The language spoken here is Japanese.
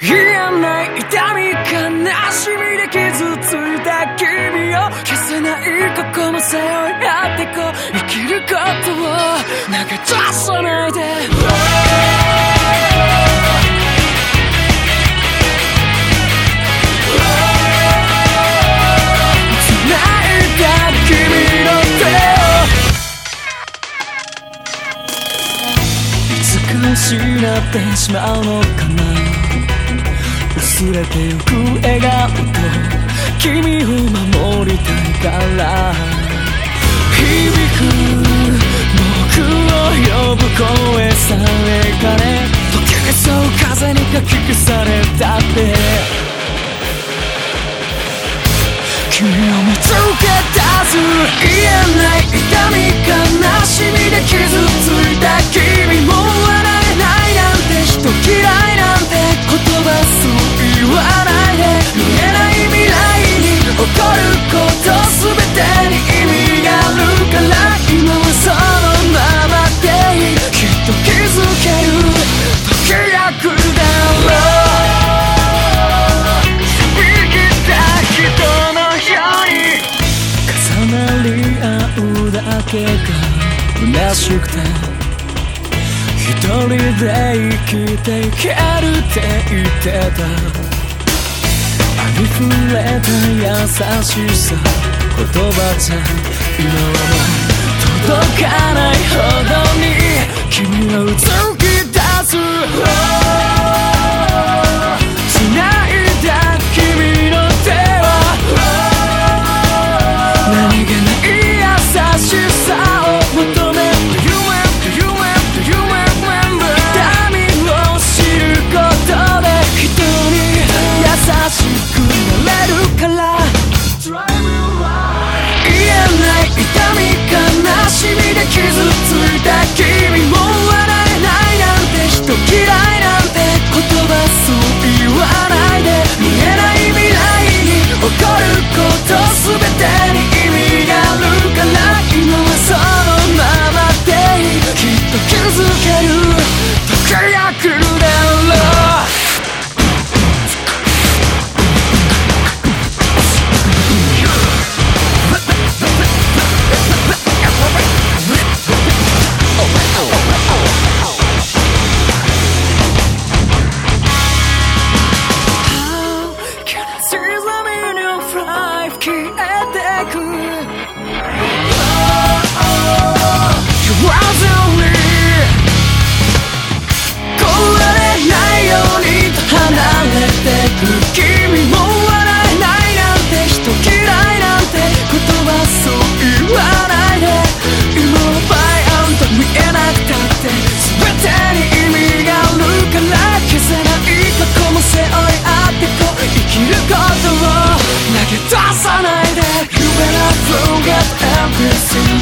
言えない痛み悲しみで傷ついた君を消せない過去も背負い合ってこう生きることを投げ出さないで。失ってしまうのかな。薄れてゆく笑顔と君を守りたいから。響く僕を呼ぶ声さえかねけが虚しくて一人で生きていけるって言ってた。ありふれた優しさ言葉じゃ今は届かないほどに君は映るで傷ついた君も笑えないなんて人嫌いなんて言葉そう言わないで見えない未来に起こること全てに意味があるから今はそのままでいいきっと気づける時が来る Rocky Sim.